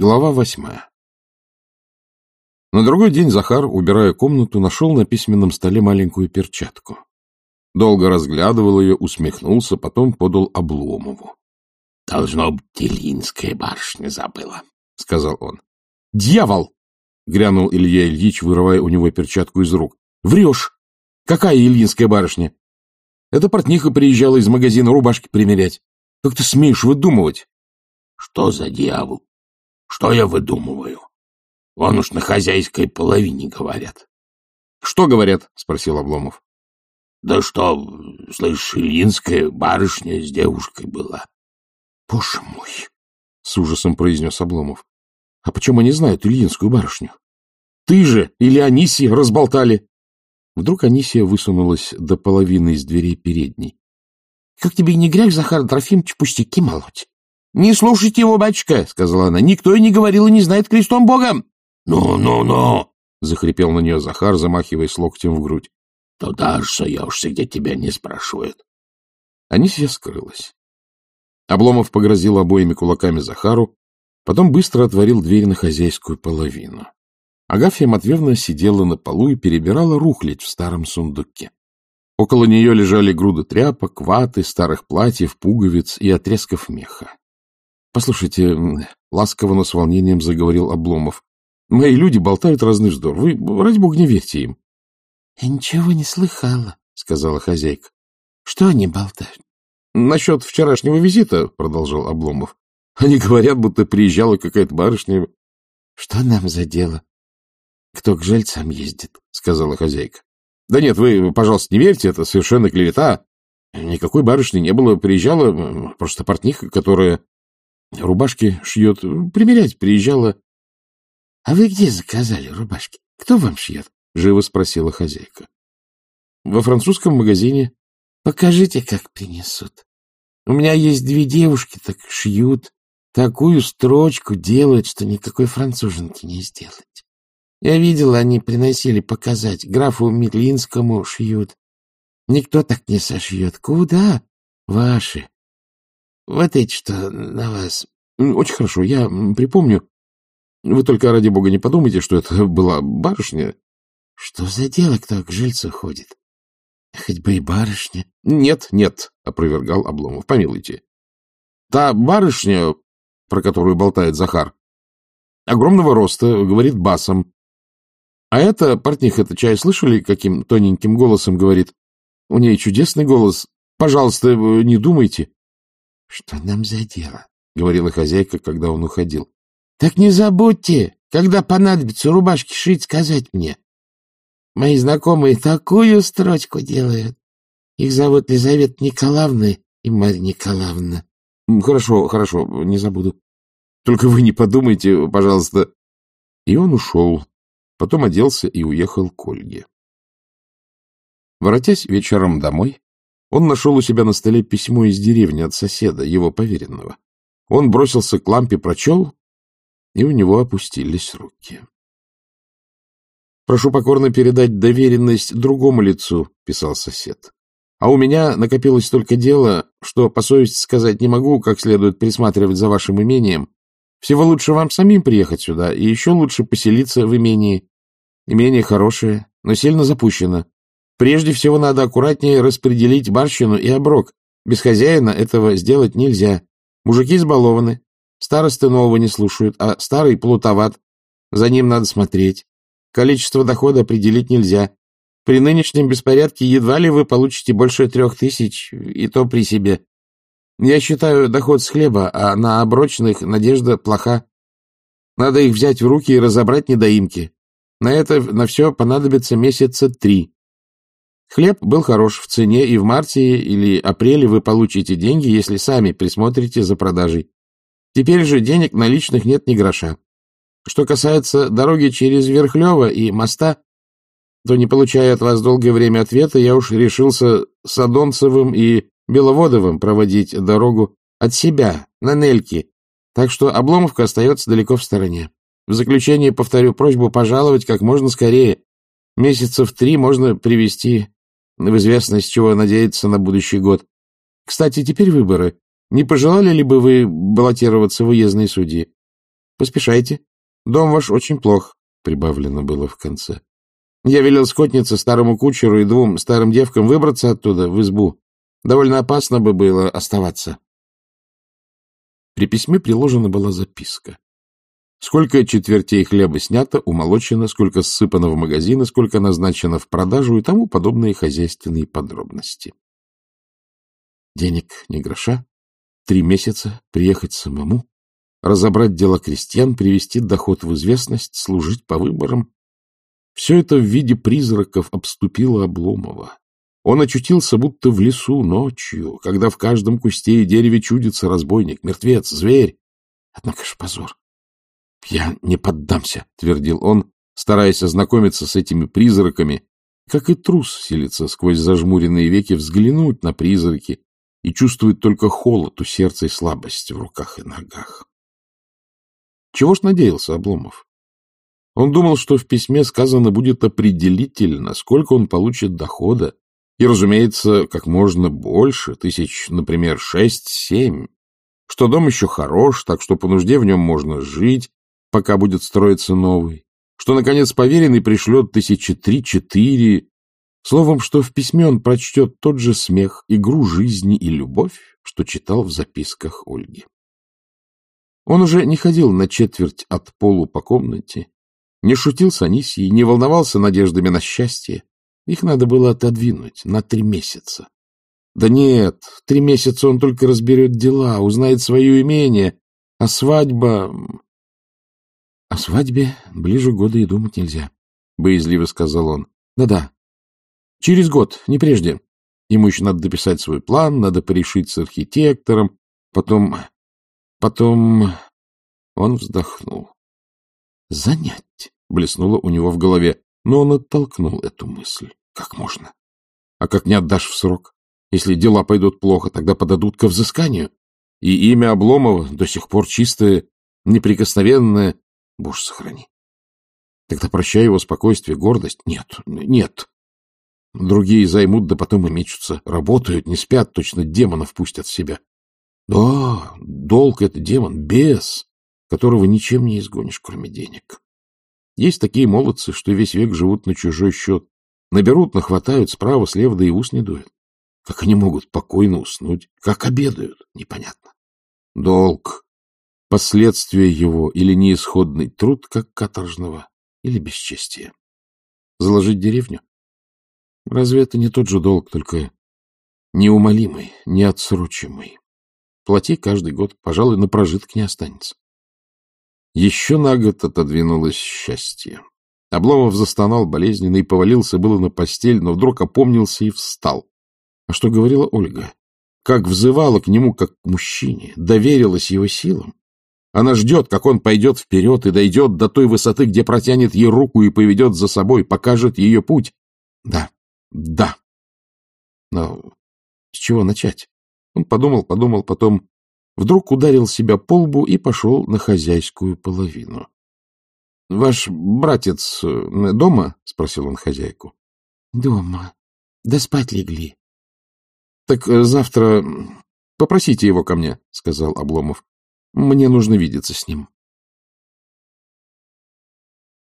Глава восьмая. На другой день Захар, убирая комнату, нашел на письменном столе маленькую перчатку. Долго разглядывал ее, усмехнулся, потом подал Обломову. — Должно быть, Ильинская барышня забыла, — сказал он. — Дьявол! — грянул Илья Ильич, вырывая у него перчатку из рук. — Врешь! Какая Ильинская барышня? Эта портниха приезжала из магазина рубашки примерять. Как ты смеешь выдумывать? — Что за дьявол? Что я выдумываю? Вон уж на хозяйской половине говорят. — Что говорят? — спросил Обломов. — Да что, слышь, Ильинская барышня с девушкой была. — Боже мой! — с ужасом произнес Обломов. — А почему они знают Ильинскую барышню? Ты же или Анисия разболтали? Вдруг Анисия высунулась до половины из дверей передней. — Как тебе не грех, Захар Трофимович, пустяки молоть? — Не слушайте его, батюшка, — сказала она. — Никто и не говорил и не знает крестом Богом. «Ну, ну, ну!» — захрипел на нее Захар, замахиваясь локтем в грудь. — Туда ж суешься, где тебя не спрашивают. Анисия скрылась. Обломов погрозил обоими кулаками Захару, потом быстро отворил дверь на хозяйскую половину. Агафья Матвеевна сидела на полу и перебирала рухлядь в старом сундуке. Около нее лежали груды тряпок, ваты, старых платьев, пуговиц и отрезков меха. — Послушайте, — ласково, но с волнением заговорил Обломов, — мои люди болтают разный вздор. Вы, ради бога, не верьте им. — Я ничего не слыхала, — сказала хозяйка. — Что они болтают? — Насчет вчерашнего визита, — продолжал Обломов. — Они говорят, будто приезжала какая-то барышня. — Что нам за дело? — Кто к жильцам ездит, — сказала хозяйка. — Да нет, вы, пожалуйста, не верьте, это совершенно клевета. Никакой барышни не было. Приезжала просто портниха, которая Рубашки шьет. Примерять приезжала. — А вы где заказали рубашки? Кто вам шьет? — живо спросила хозяйка. — Во французском магазине. — Покажите, как принесут. У меня есть две девушки, так шьют. Такую строчку делают, что никакой француженки не сделать. Я видела, они приносили показать. Графу Метлинскому шьют. Никто так не сошьет. Куда? Ваши. Вот эти, что на вас. Очень хорошо, я припомню. Вы только, ради бога, не подумайте, что это была барышня. Что за дело, кто к жильцу ходит? Хоть бы и барышня. Нет, нет, опровергал Обломов. Помилуйте. Та барышня, про которую болтает Захар, огромного роста, говорит басом. А это, портних, это чай слышали, каким тоненьким голосом говорит? У ней чудесный голос. Пожалуйста, не думайте. — Что нам за дело? — говорила хозяйка, когда он уходил. — Так не забудьте, когда понадобится рубашки шить, сказать мне. Мои знакомые такую строчку делают. Их зовут Лизавета Николаевна и Марья Николаевна. — Хорошо, хорошо, не забуду. Только вы не подумайте, пожалуйста. И он ушел, потом оделся и уехал к Ольге. Воротясь вечером домой, он нашел у себя на столе письмо из деревни от соседа, его поверенного. Он бросился к лампе, прочел, и у него опустились руки. «Прошу покорно передать доверенность другому лицу», — писал сосед. «А у меня накопилось столько дела, что по совести сказать не могу, как следует присматривать за вашим имением. Всего лучше вам самим приехать сюда, и еще лучше поселиться в имении. Имение хорошее, но сильно запущено. Прежде всего надо аккуратнее распределить барщину и оброк. Без хозяина этого сделать нельзя. Мужики избалованы. Старосты нового не слушают, а старый плутоват. За ним надо смотреть. Количество дохода определить нельзя. При нынешнем беспорядке едва ли вы получите больше трех тысяч, и то при себе. Я считаю доход с хлеба, а на оброчных надежда плоха. Надо их взять в руки и разобрать недоимки. На это на все понадобится месяца три. Хлеб был хорош в цене, и в марте или апреле вы получите деньги, если сами присмотрите за продажей. Теперь же денег наличных нет ни гроша. Что касается дороги через Верхлево и моста, то, не получая от вас долгое время ответа, я уж решился с Адонцевым и Беловодовым проводить дорогу от себя, на Нельки, так что Обломовка остается далеко в стороне. В заключение повторю просьбу пожаловать как можно скорее. Месяцев три можно привести в известность, чего надеяться на будущий год. Кстати, теперь выборы. Не пожелали ли бы вы баллотироваться в уездные судьи? Поспешайте. Дом ваш очень плох, — прибавлено было в конце. Я велел скотнице, старому кучеру и двум старым девкам выбраться оттуда, в избу. Довольно опасно бы было оставаться. При письме приложена была записка. Сколько четвертей хлеба снято, умолочено, сколько ссыпано в магазины, сколько назначено в продажу и тому подобные хозяйственные подробности. Денег ни гроша, три месяца приехать самому, разобрать дела крестьян, привести доход в известность, служить по выборам. Все это в виде призраков обступило Обломова. Он очутился будто в лесу ночью, когда в каждом кусте и дереве чудится разбойник, мертвец, зверь. Однако ж позор. — Я не поддамся, — твердил он, стараясь ознакомиться с этими призраками, как и трус силится сквозь зажмуренные веки взглянуть на призраки и чувствует только холод у сердца и слабость в руках и ногах. Чего ж надеялся Обломов? Он думал, что в письме сказано будет определительно, сколько он получит дохода, и, разумеется, как можно больше, тысяч, например, шесть-семь, что дом еще хорош, так что по нужде в нем можно жить, пока будет строиться новый, что, наконец, поверенный пришлет тысячи три-четыре, словом, что в письме он прочтет тот же смех, игру жизни и любовь, что читал в записках Ольги. Он уже не ходил на четверть от полу по комнате, не шутил с Анисией, не волновался надеждами на счастье. Их надо было отодвинуть на три месяца. Да нет, три месяца он только разберет дела, узнает свое имение, а свадьба... — О свадьбе ближе года и думать нельзя, — боязливо сказал он. Да — Да-да. Через год, не прежде. Ему еще надо дописать свой план, надо порешить с архитектором, потом Потом он вздохнул. «Занять!» — блеснуло у него в голове, но он оттолкнул эту мысль. «Как можно? А как не отдашь в срок? Если дела пойдут плохо, тогда подадут ко взысканию. И имя Обломова до сих пор чистое, неприкосновенное. Боже, сохрани. Тогда прощай его спокойствие, гордость. Нет, нет. Другие займут, да потом и мечутся. Работают, не спят, точно демонов пустят в себя. Да, долг — это демон, бес, которого ничем не изгонишь, кроме денег. Есть такие молодцы, что весь век живут на чужой счет. Наберут, нахватают справа, слева, да и ус не дуют. Как они могут покойно уснуть? Как обедают? Непонятно. Долг. Последствия его или неисходный труд, как каторжного, или бесчестие. Заложить деревню? Разве это не тот же долг, только неумолимый, неотсрочимый? Плати каждый год, пожалуй, на прожиток не останется. Еще на год отодвинулось счастье. Обломов застонал болезненно и повалился было на постель, но вдруг опомнился и встал. А что говорила Ольга? Как взывала к нему, как к мужчине, доверилась его силам. Она ждет, как он пойдет вперед и дойдет до той высоты, где протянет ей руку и поведет за собой, покажет ее путь. Да, да. Но с чего начать? Он подумал, подумал, потом вдруг ударил себя по лбу и пошел на хозяйскую половину. — Ваш братец э, дома? — спросил он хозяйку. — Дома. Да спать легли. — Так э, завтра попросите его ко мне, — сказал Обломов. — Мне нужно видеться с ним.